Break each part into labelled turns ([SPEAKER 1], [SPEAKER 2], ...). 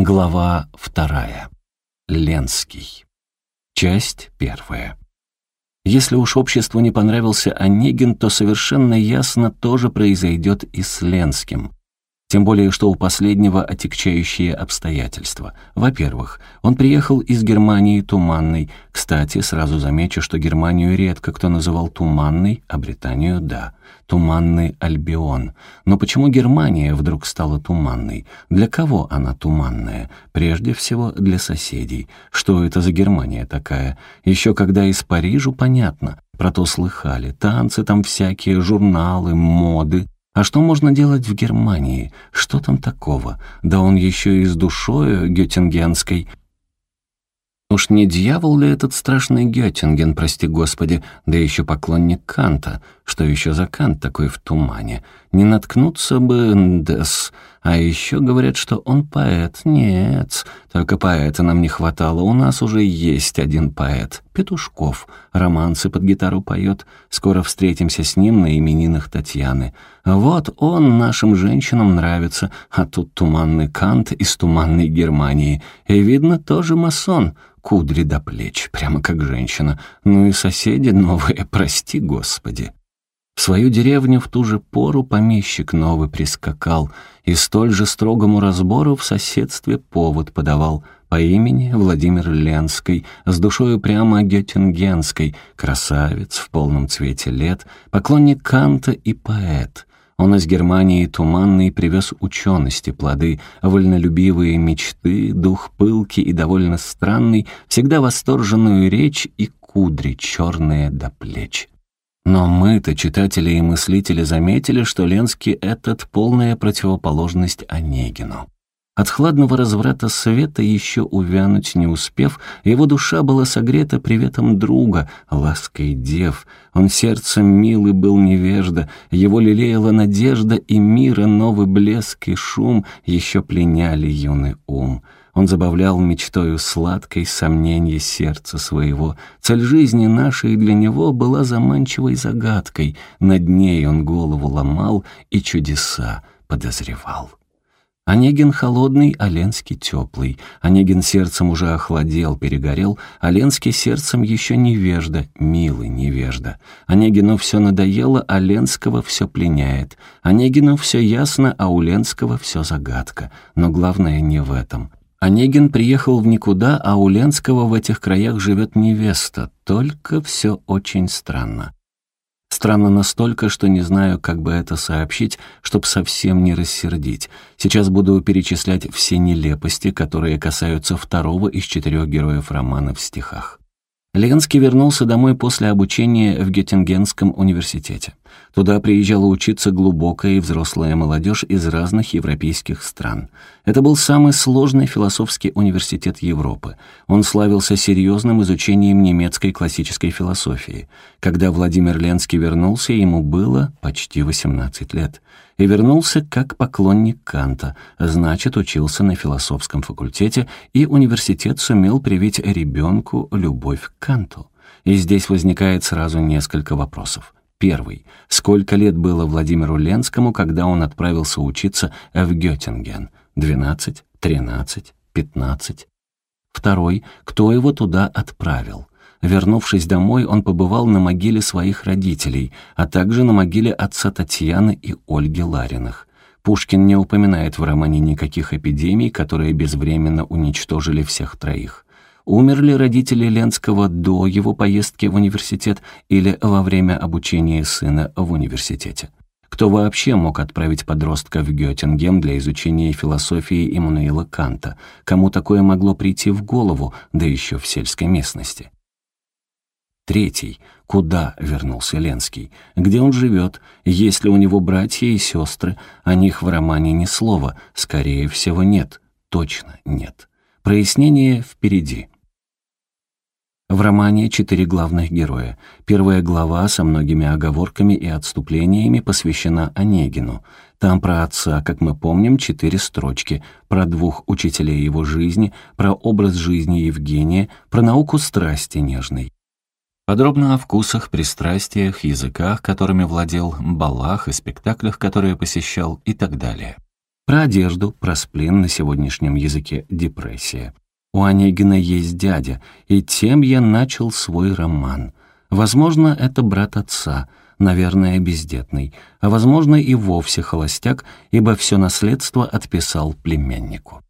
[SPEAKER 1] Глава вторая. Ленский. Часть первая. Если уж обществу не понравился Онегин, то совершенно ясно тоже произойдет и с Ленским. Тем более, что у последнего отягчающие обстоятельства. Во-первых, он приехал из Германии Туманной. Кстати, сразу замечу, что Германию редко кто называл Туманной, а Британию — да. Туманный Альбион. Но почему Германия вдруг стала туманной? Для кого она туманная? Прежде всего, для соседей. Что это за Германия такая? Еще когда из Парижу, понятно. Про то слыхали. Танцы там всякие, журналы, моды. А что можно делать в Германии? Что там такого? Да он еще и с душою геттингенской. Уж не дьявол ли этот страшный Геттинген, прости господи, да еще поклонник Канта? Что еще за Кант такой в тумане? Не наткнуться бы, дес. А еще говорят, что он поэт. Нет, только поэта нам не хватало. У нас уже есть один поэт. Петушков. Романсы под гитару поет. Скоро встретимся с ним на именинах Татьяны. Вот он нашим женщинам нравится. А тут туманный Кант из туманной Германии. И, видно, тоже масон кудри до плеч, прямо как женщина. Ну и соседи новые, прости господи. В свою деревню в ту же пору помещик новый прискакал и столь же строгому разбору в соседстве повод подавал по имени Владимир Ленский, с душою прямо геттингенской, красавец в полном цвете лет, поклонник Канта и поэт — он из Германии туманный привез учености плоды, вольнолюбивые мечты, дух пылки и довольно странный, всегда восторженную речь и кудри черные до плеч. Но мы-то, читатели и мыслители, заметили, что Ленский этот полная противоположность Онегину. От хладного разврата света еще увянуть не успев, его душа была согрета приветом друга, лаской дев. Он сердцем милый был невежда, его лелеяла надежда, и мира новый блеск и шум еще пленяли юный ум. Он забавлял мечтою сладкой сомненье сердца своего. Цель жизни нашей для него была заманчивой загадкой. Над ней он голову ломал и чудеса подозревал. Онегин холодный, а Ленский теплый. Онегин сердцем уже охладел, перегорел, а Ленский сердцем еще невежда, милый невежда. Онегину все надоело, а Ленского все пленяет. Онегину все ясно, а у Ленского все загадка. Но главное не в этом. Онегин приехал в никуда, а у Ленского в этих краях живет невеста. Только все очень странно. Странно настолько, что не знаю, как бы это сообщить, чтобы совсем не рассердить. Сейчас буду перечислять все нелепости, которые касаются второго из четырех героев романа в стихах. Ленский вернулся домой после обучения в Геттингенском университете. Туда приезжала учиться глубокая и взрослая молодежь из разных европейских стран. Это был самый сложный философский университет Европы. Он славился серьезным изучением немецкой классической философии. Когда Владимир Ленский вернулся, ему было почти 18 лет. И вернулся как поклонник Канта, значит, учился на философском факультете, и университет сумел привить ребенку любовь к Канту. И здесь возникает сразу несколько вопросов. Первый. Сколько лет было Владимиру Ленскому, когда он отправился учиться в Геттинген? 12, 13, 15. Второй. Кто его туда отправил? Вернувшись домой, он побывал на могиле своих родителей, а также на могиле отца Татьяны и Ольги Лариных. Пушкин не упоминает в романе никаких эпидемий, которые безвременно уничтожили всех троих. Умерли родители Ленского до его поездки в университет или во время обучения сына в университете? Кто вообще мог отправить подростка в Геттингем для изучения философии Иммануила Канта? Кому такое могло прийти в голову, да еще в сельской местности? Третий. Куда вернулся Ленский? Где он живет? Есть ли у него братья и сестры? О них в романе ни слова. Скорее всего, нет. Точно нет. Прояснение впереди. В романе четыре главных героя. Первая глава со многими оговорками и отступлениями посвящена Онегину. Там про отца, как мы помним, четыре строчки, про двух учителей его жизни, про образ жизни Евгения, про науку страсти нежной. Подробно о вкусах, пристрастиях, языках, которыми владел, балах и спектаклях, которые посещал и так далее. Про одежду, про сплин на сегодняшнем языке депрессия. У Онегина есть дядя, и тем я начал свой роман. Возможно, это брат отца, наверное, бездетный, а возможно и вовсе холостяк, ибо все наследство отписал племяннику.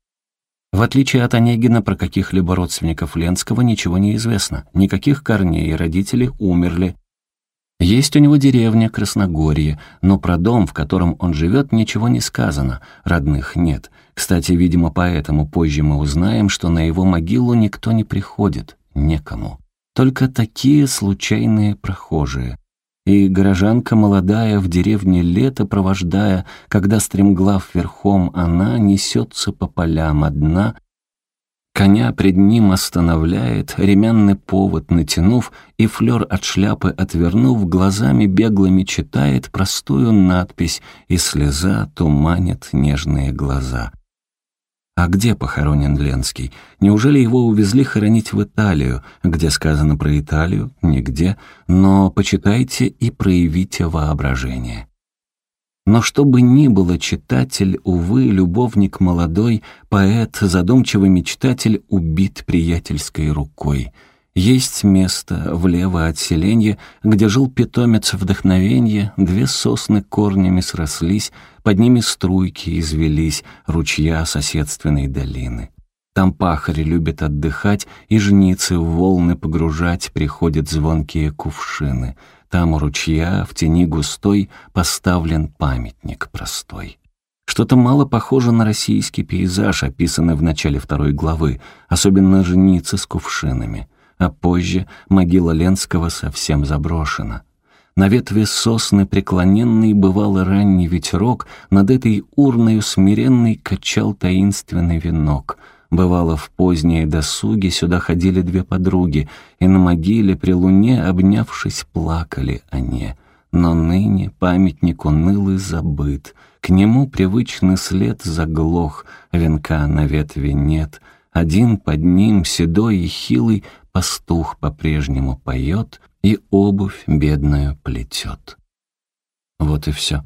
[SPEAKER 1] В отличие от Онегина, про каких-либо родственников Ленского ничего не известно. Никаких корней, родители умерли. Есть у него деревня Красногорье, но про дом, в котором он живет, ничего не сказано, родных нет. Кстати, видимо, поэтому позже мы узнаем, что на его могилу никто не приходит, некому. Только такие случайные прохожие и горожанка молодая в деревне лето провождая, когда стремглав верхом она несется по полям одна, коня пред ним останавливает, ремянный повод натянув и флер от шляпы отвернув, глазами беглыми читает простую надпись, и слеза туманит нежные глаза. А где похоронен Ленский? Неужели его увезли хоронить в Италию? Где сказано про Италию? Нигде. Но почитайте и проявите воображение. Но что бы ни было, читатель, увы, любовник молодой, поэт, задумчивый мечтатель убит приятельской рукой — есть место влево от селенья, где жил питомец вдохновенья, две сосны корнями срослись, под ними струйки извелись, ручья соседственной долины. Там пахари любят отдыхать, и жницы в волны погружать приходят звонкие кувшины. Там у ручья, в тени густой, поставлен памятник простой. Что-то мало похоже на российский пейзаж, описанный в начале второй главы, особенно жницы с кувшинами а позже могила Ленского совсем заброшена. На ветви сосны преклоненный бывал ранний ветерок, над этой урною смиренный качал таинственный венок. Бывало, в поздние досуги сюда ходили две подруги, и на могиле при луне, обнявшись, плакали они. Но ныне памятник унылый забыт, к нему привычный след заглох, венка на ветви нет — один под ним, седой и хилый, пастух по-прежнему поет и обувь бедную плетет. Вот и все.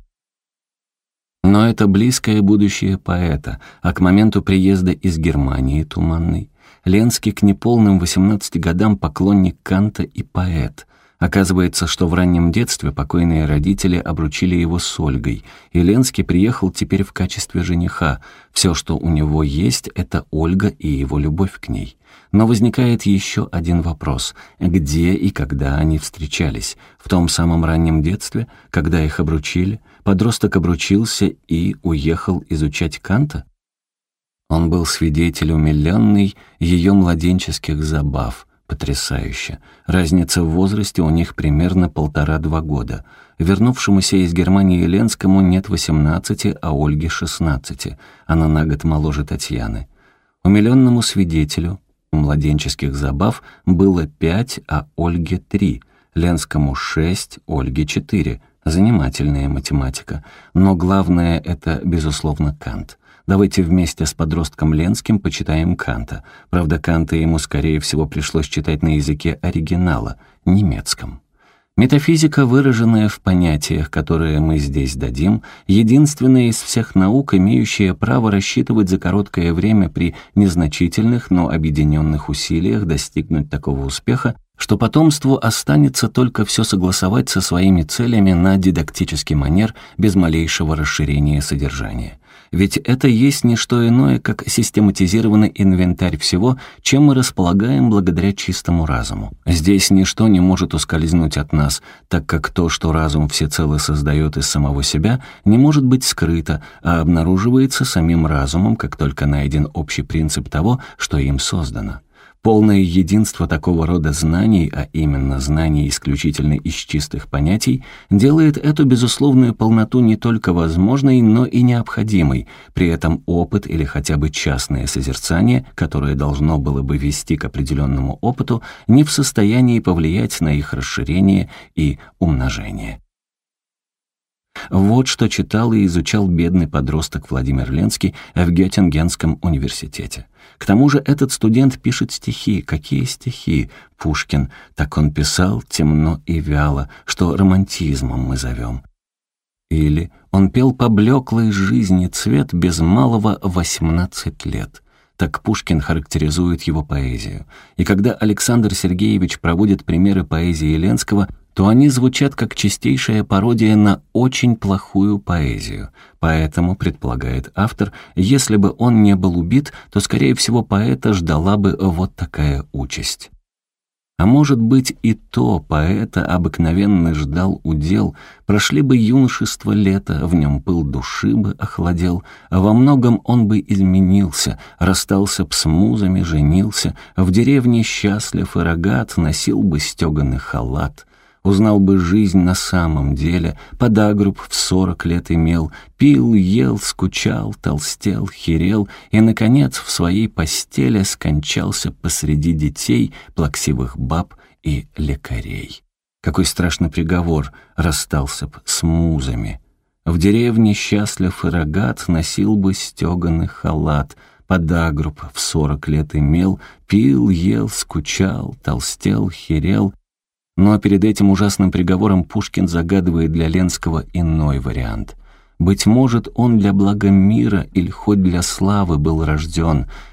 [SPEAKER 1] Но это близкое будущее поэта, а к моменту приезда из Германии туманный. Ленский к неполным 18 годам поклонник Канта и поэт. Оказывается, что в раннем детстве покойные родители обручили его с Ольгой, и Ленский приехал теперь в качестве жениха. Все, что у него есть, это Ольга и его любовь к ней. Но возникает еще один вопрос. Где и когда они встречались? В том самом раннем детстве, когда их обручили? Подросток обручился и уехал изучать Канта? Он был свидетель умиленный ее младенческих забав — Потрясающе. Разница в возрасте у них примерно полтора-два года. Вернувшемуся из Германии Ленскому нет 18, а Ольге 16. Она на год моложе Татьяны. Умиленному свидетелю у младенческих забав было 5, а Ольге 3. Ленскому 6, Ольге 4. Занимательная математика. Но главное — это, безусловно, Кант. Давайте вместе с подростком Ленским почитаем Канта. Правда, Канта ему, скорее всего, пришлось читать на языке оригинала, немецком. Метафизика, выраженная в понятиях, которые мы здесь дадим, единственная из всех наук, имеющая право рассчитывать за короткое время при незначительных, но объединенных усилиях достигнуть такого успеха, что потомству останется только все согласовать со своими целями на дидактический манер без малейшего расширения содержания. Ведь это есть не что иное, как систематизированный инвентарь всего, чем мы располагаем благодаря чистому разуму. Здесь ничто не может ускользнуть от нас, так как то, что разум всецело создает из самого себя, не может быть скрыто, а обнаруживается самим разумом, как только найден общий принцип того, что им создано. Полное единство такого рода знаний, а именно знаний исключительно из чистых понятий, делает эту безусловную полноту не только возможной, но и необходимой. При этом опыт или хотя бы частное созерцание, которое должно было бы вести к определенному опыту, не в состоянии повлиять на их расширение и умножение. Вот что читал и изучал бедный подросток Владимир Ленский в Геттингенском университете. К тому же этот студент пишет стихи. Какие стихи? Пушкин. Так он писал темно и вяло, что романтизмом мы зовем. Или он пел поблеклый жизни цвет без малого 18 лет. Так Пушкин характеризует его поэзию. И когда Александр Сергеевич проводит примеры поэзии Ленского, то они звучат как чистейшая пародия на очень плохую поэзию. Поэтому, предполагает автор, если бы он не был убит, то, скорее всего, поэта ждала бы вот такая участь. А может быть и то поэта обыкновенно ждал удел, прошли бы юношество лето, в нем пыл души бы охладел, а во многом он бы изменился, расстался б с музами, женился, в деревне счастлив и рогат, носил бы стеганый халат — Узнал бы жизнь на самом деле, подагруб в сорок лет имел, пил, ел, скучал, толстел, херел и, наконец, в своей постели скончался посреди детей, плаксивых баб и лекарей. Какой страшный приговор расстался б с музами. В деревне счастлив и рогат носил бы стеганый халат, подагруб в сорок лет имел, пил, ел, скучал, толстел, херел но перед этим ужасным приговором Пушкин загадывает для Ленского иной вариант. Быть может, он для блага мира или хоть для славы был рожден.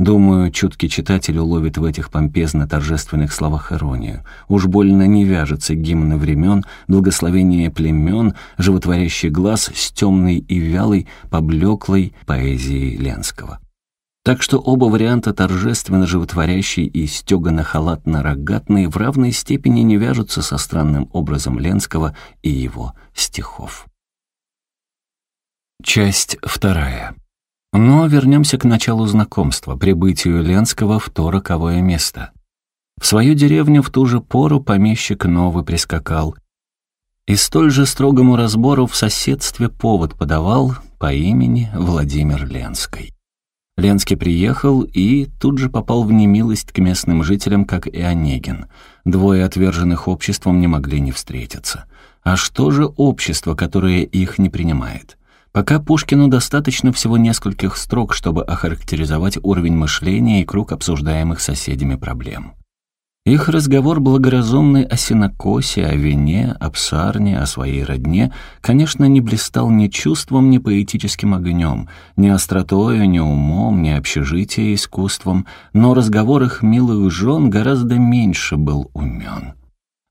[SPEAKER 1] Думаю, чуткий читатель уловит в этих помпезно-торжественных словах иронию. Уж больно не вяжется гимн времен, благословение племен, животворящий глаз с темной и вялой, поблеклой поэзией Ленского. Так что оба варианта торжественно животворящий и стёгано-халатно-рогатный в равной степени не вяжутся со странным образом Ленского и его стихов. Часть вторая. Но вернемся к началу знакомства, прибытию Ленского в то роковое место. В свою деревню в ту же пору помещик новый прискакал. И столь же строгому разбору в соседстве повод подавал по имени Владимир Ленский. Ленский приехал и тут же попал в немилость к местным жителям, как и Онегин. Двое отверженных обществом не могли не встретиться. А что же общество, которое их не принимает? Пока Пушкину достаточно всего нескольких строк, чтобы охарактеризовать уровень мышления и круг обсуждаемых соседями проблем. Их разговор благоразумный о синокосе, о вине, о псарне, о своей родне, конечно, не блистал ни чувством, ни поэтическим огнем, ни остротою, ни умом, ни общежития искусством, но разговор их милых жен гораздо меньше был умен.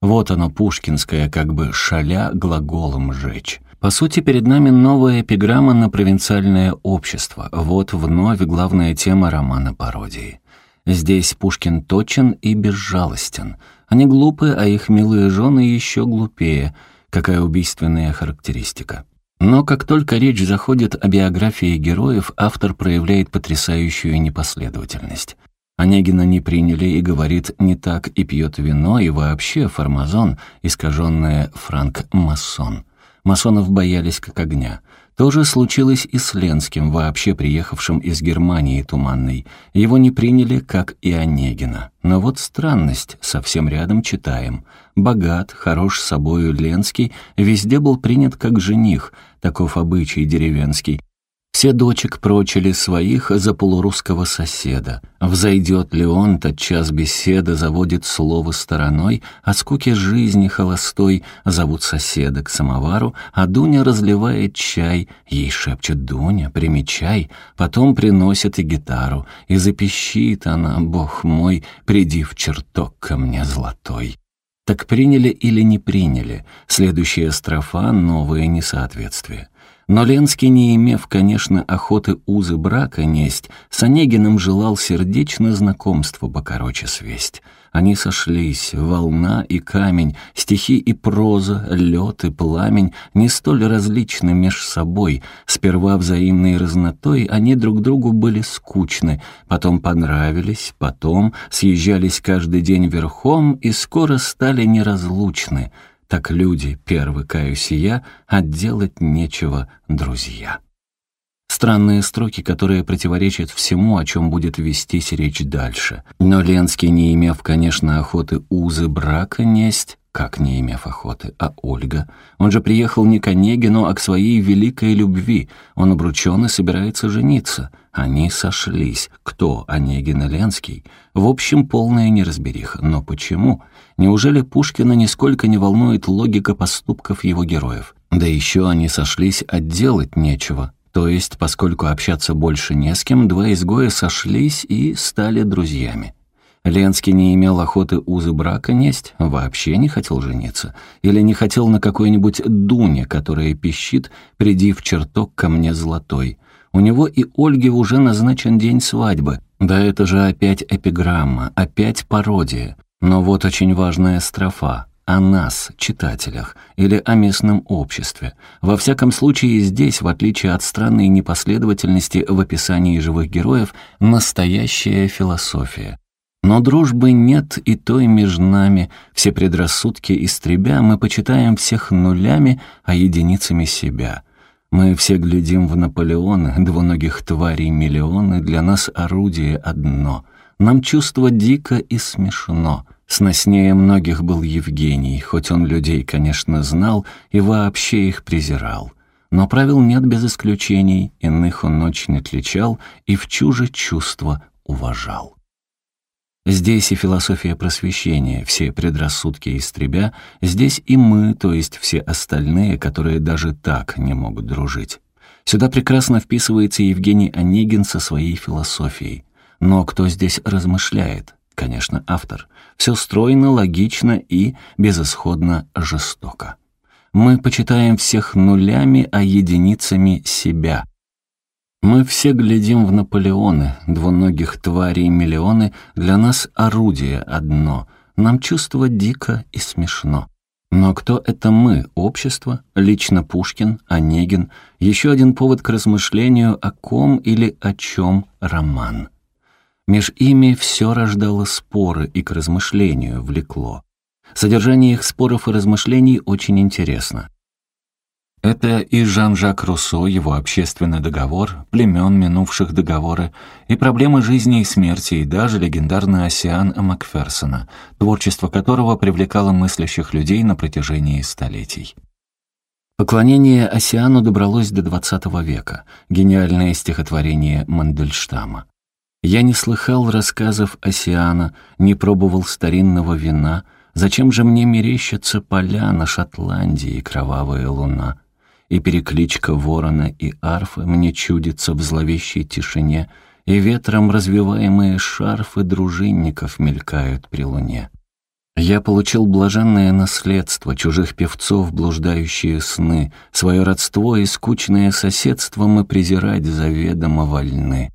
[SPEAKER 1] Вот оно, пушкинское, как бы шаля глаголом «жечь». По сути, перед нами новая эпиграмма на провинциальное общество. Вот вновь главная тема романа-пародии. Здесь Пушкин точен и безжалостен. Они глупы, а их милые жены еще глупее. Какая убийственная характеристика. Но как только речь заходит о биографии героев, автор проявляет потрясающую непоследовательность. Онегина не приняли и говорит не так и пьет вино, и вообще формазон, искаженное франк-масон. Масонов боялись как огня. То же случилось и с Ленским, вообще приехавшим из Германии туманной. Его не приняли, как и Онегина. Но вот странность, совсем рядом читаем. Богат, хорош собою Ленский, везде был принят как жених, таков обычай деревенский, все дочек прочили своих за полурусского соседа. Взойдет ли он, тот час беседа заводит слово стороной, от скуки жизни холостой зовут соседа к самовару, а Дуня разливает чай, ей шепчет Дуня, примечай, потом приносит и гитару, и запищит она, бог мой, приди в чертог ко мне золотой. Так приняли или не приняли? Следующая строфа — новое несоответствие. Но Ленский, не имев, конечно, охоты узы брака несть, с Онегиным желал сердечно знакомство покороче свесть. Они сошлись, волна и камень, стихи и проза, лед и пламень, не столь различны меж собой. Сперва взаимной разнотой они друг другу были скучны, потом понравились, потом съезжались каждый день верхом и скоро стали неразлучны — так люди, первый каюсь я, отделать нечего, друзья. Странные строки, которые противоречат всему, о чем будет вестись речь дальше. Но Ленский, не имев, конечно, охоты узы брака несть, как не имев охоты, а Ольга? Он же приехал не к Онегину, а к своей великой любви. Он обручен и собирается жениться. Они сошлись. Кто, Онегин и Ленский? В общем, полная неразбериха. Но почему? Неужели Пушкина нисколько не волнует логика поступков его героев? Да еще они сошлись, а делать нечего. То есть, поскольку общаться больше не с кем, два изгоя сошлись и стали друзьями. Ленский не имел охоты узы брака несть, вообще не хотел жениться. Или не хотел на какой-нибудь Дуне, которая пищит «приди в чертог ко мне золотой». У него и Ольге уже назначен день свадьбы. Да это же опять эпиграмма, опять пародия. Но вот очень важная строфа о нас, читателях, или о местном обществе. Во всяком случае, здесь, в отличие от странной непоследовательности в описании живых героев, настоящая философия. Но дружбы нет и той между нами, все предрассудки истребя, мы почитаем всех нулями, а единицами себя. Мы все глядим в Наполеоны, двуногих тварей миллионы, для нас орудие одно. Нам чувство дико и смешно. Сноснее многих был Евгений, хоть он людей, конечно, знал и вообще их презирал. Но правил нет без исключений, иных он очень отличал и в чуже чувства уважал. Здесь и философия просвещения, все предрассудки истребя, здесь и мы, то есть все остальные, которые даже так не могут дружить. Сюда прекрасно вписывается Евгений Онегин со своей философией. Но кто здесь размышляет? Конечно, автор. Все стройно, логично и безысходно жестоко. Мы почитаем всех нулями, а единицами себя, мы все глядим в Наполеоны, двуногих тварей миллионы, для нас орудие одно, нам чувство дико и смешно. Но кто это мы, общество, лично Пушкин, Онегин, еще один повод к размышлению о ком или о чем роман. Меж ими все рождало споры и к размышлению влекло. Содержание их споров и размышлений очень интересно. Это и Жан-Жак Руссо, его общественный договор, племен, минувших договоры, и проблемы жизни и смерти, и даже легендарный Осиан Макферсона, творчество которого привлекало мыслящих людей на протяжении столетий. Поклонение Осиану добралось до XX века, гениальное стихотворение Мандельштама. «Я не слыхал рассказов Осиана, не пробовал старинного вина, зачем же мне мерещатся поля на Шотландии и кровавая луна?» и перекличка ворона и арфы мне чудится в зловещей тишине, и ветром развиваемые шарфы дружинников мелькают при луне. Я получил блаженное наследство чужих певцов, блуждающие сны, свое родство и скучное соседство мы презирать заведомо вольны.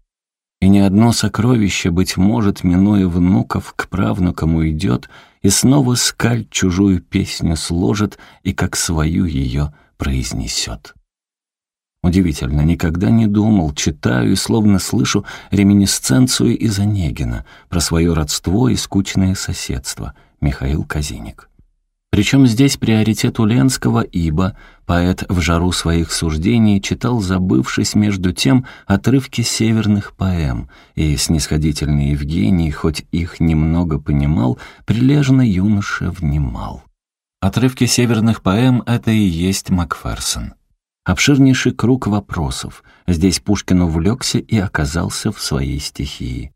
[SPEAKER 1] И ни одно сокровище, быть может, минуя внуков, к правнукам уйдет, и снова скаль чужую песню сложит и как свою ее произнесет. Удивительно, никогда не думал, читаю и словно слышу реминисценцию из Онегина про свое родство и скучное соседство. Михаил Казиник. Причем здесь приоритет у Ленского, ибо поэт в жару своих суждений читал, забывшись между тем, отрывки северных поэм, и снисходительный Евгений, хоть их немного понимал, прилежно юноша внимал. Отрывки северных поэм — это и есть Макферсон. Обширнейший круг вопросов. Здесь Пушкин увлекся и оказался в своей стихии.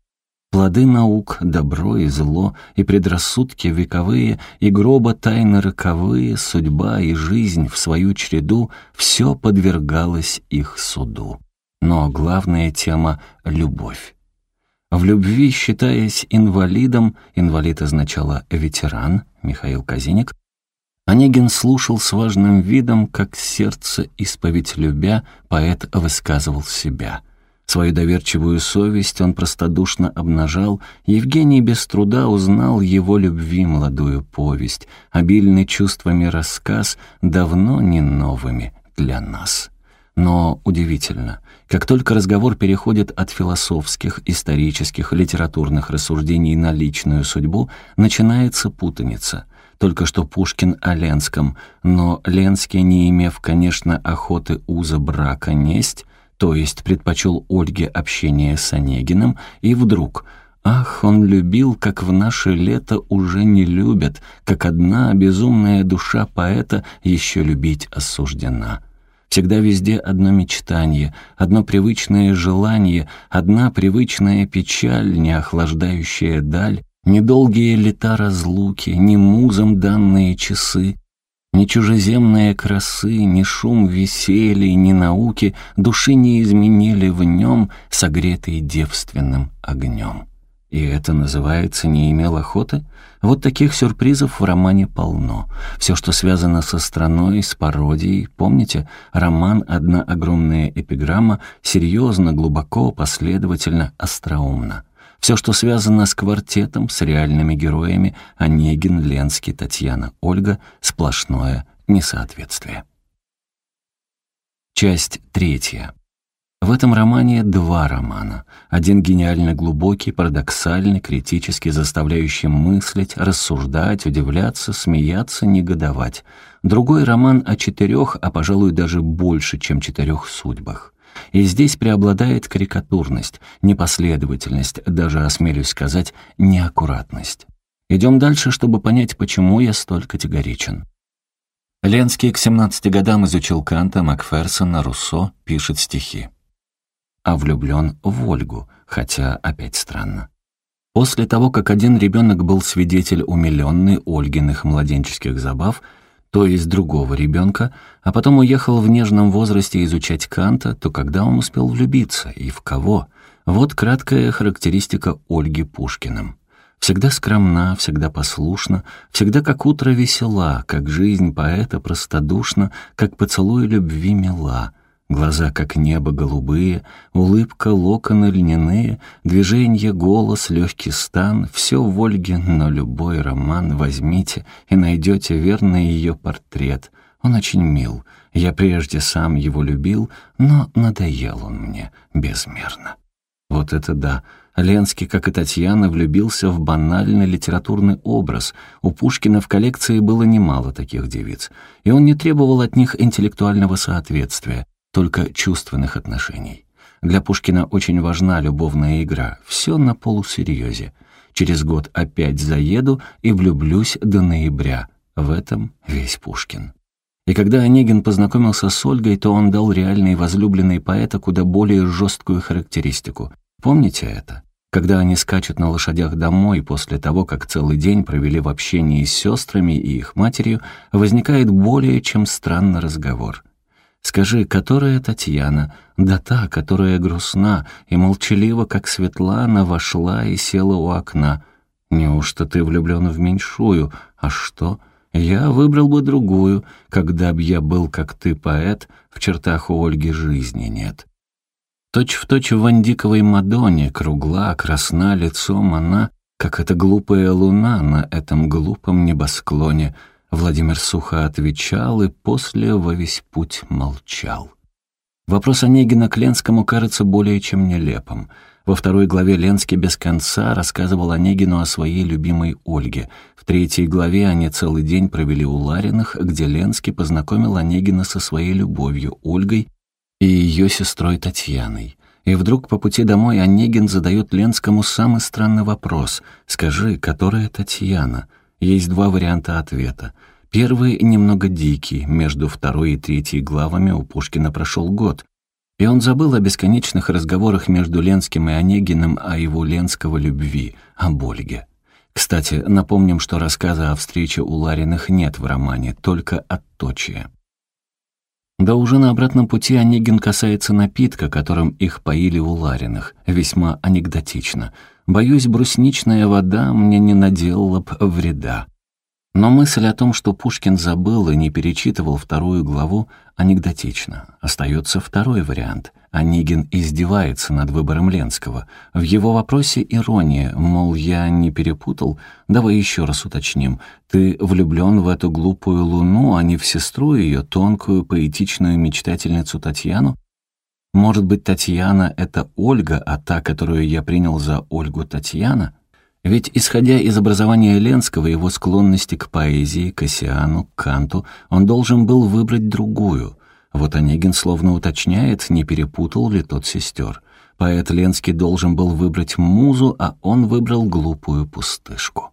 [SPEAKER 1] Плоды наук, добро и зло, и предрассудки вековые, и гроба тайны роковые, судьба и жизнь в свою череду — все подвергалось их суду. Но главная тема — любовь. В любви, считаясь инвалидом, инвалид означало «ветеран», Михаил Казиник, Онегин слушал с важным видом, как сердце исповедь любя, поэт высказывал себя. Свою доверчивую совесть он простодушно обнажал, Евгений без труда узнал его любви молодую повесть, обильный чувствами рассказ, давно не новыми для нас. Но удивительно, как только разговор переходит от философских, исторических, литературных рассуждений на личную судьбу, начинается путаница — только что Пушкин о Ленском, но Ленский, не имев, конечно, охоты уза брака несть, то есть предпочел Ольге общение с Онегиным, и вдруг Ах, он любил, как в наше лето уже не любят, как одна безумная душа поэта еще любить осуждена. Всегда везде одно мечтание, одно привычное желание, одна привычная печаль, не охлаждающая даль, недолгие лета разлуки, не музом данные часы, ни чужеземные красы, ни шум веселья, ни науки души не изменили в нем, согретые девственным огнем. И это называется «не имел охоты»? Вот таких сюрпризов в романе полно. Все, что связано со страной, с пародией. Помните, роман «Одна огромная эпиграмма» серьезно, глубоко, последовательно, остроумно. Все, что связано с квартетом, с реальными героями Онегин, Ленский, Татьяна, Ольга — сплошное несоответствие. Часть третья. В этом романе два романа. Один гениально глубокий, парадоксальный, критически заставляющий мыслить, рассуждать, удивляться, смеяться, негодовать. Другой роман о четырех, а, пожалуй, даже больше, чем четырех судьбах. И здесь преобладает карикатурность, непоследовательность, даже, осмелюсь сказать, неаккуратность. Идем дальше, чтобы понять, почему я столь категоричен. Ленский к 17 годам изучил Канта, Макферсона, Руссо, пишет стихи а влюблен в Ольгу, хотя опять странно. После того, как один ребенок был свидетель умиленный Ольгиных младенческих забав, то есть другого ребенка, а потом уехал в нежном возрасте изучать Канта, то когда он успел влюбиться и в кого? Вот краткая характеристика Ольги Пушкиным. Всегда скромна, всегда послушна, всегда как утро весела, как жизнь поэта простодушна, как поцелуй любви мила — Глаза, как небо, голубые, улыбка, локоны льняные, движение, голос, легкий стан — все в Ольге, но любой роман возьмите и найдете верный ее портрет. Он очень мил. Я прежде сам его любил, но надоел он мне безмерно. Вот это да! Ленский, как и Татьяна, влюбился в банальный литературный образ. У Пушкина в коллекции было немало таких девиц, и он не требовал от них интеллектуального соответствия только чувственных отношений. Для Пушкина очень важна любовная игра, все на полусерьезе. Через год опять заеду и влюблюсь до ноября. В этом весь Пушкин. И когда Онегин познакомился с Ольгой, то он дал реальной возлюбленной поэта куда более жесткую характеристику. Помните это? Когда они скачут на лошадях домой после того, как целый день провели в общении с сестрами и их матерью, возникает более чем странный разговор. Скажи, которая Татьяна? Да та, которая грустна и молчалива, как Светлана, вошла и села у окна. Неужто ты влюблен в меньшую? А что? Я выбрал бы другую, когда б я был, как ты, поэт, в чертах у Ольги жизни нет. Точь в точь в Вандиковой Мадонне, кругла, красна лицом она, как эта глупая луна на этом глупом небосклоне — Владимир сухо отвечал и после во весь путь молчал. Вопрос Онегина к Ленскому кажется более чем нелепым. Во второй главе Ленский без конца рассказывал Онегину о своей любимой Ольге. В третьей главе они целый день провели у Лариных, где Ленский познакомил Онегина со своей любовью Ольгой и ее сестрой Татьяной. И вдруг по пути домой Онегин задает Ленскому самый странный вопрос. «Скажи, которая Татьяна?» Есть два варианта ответа. Первый немного дикий, между второй и третьей главами у Пушкина прошел год, и он забыл о бесконечных разговорах между Ленским и Онегиным о его ленского любви, о Ольге. Кстати, напомним, что рассказа о встрече у Лариных нет в романе, только отточие. Да уже на обратном пути Онегин касается напитка, которым их поили у Лариных, весьма анекдотично — Боюсь, брусничная вода мне не наделала б вреда. Но мысль о том, что Пушкин забыл и не перечитывал вторую главу, анекдотична. Остается второй вариант. Онегин издевается над выбором Ленского. В его вопросе ирония, мол, я не перепутал. Давай еще раз уточним. Ты влюблен в эту глупую луну, а не в сестру ее, тонкую, поэтичную мечтательницу Татьяну? Может быть, Татьяна — это Ольга, а та, которую я принял за Ольгу Татьяна? Ведь, исходя из образования Ленского, и его склонности к поэзии, к Оссиану, к Канту, он должен был выбрать другую. Вот Онегин словно уточняет, не перепутал ли тот сестер. Поэт Ленский должен был выбрать музу, а он выбрал глупую пустышку.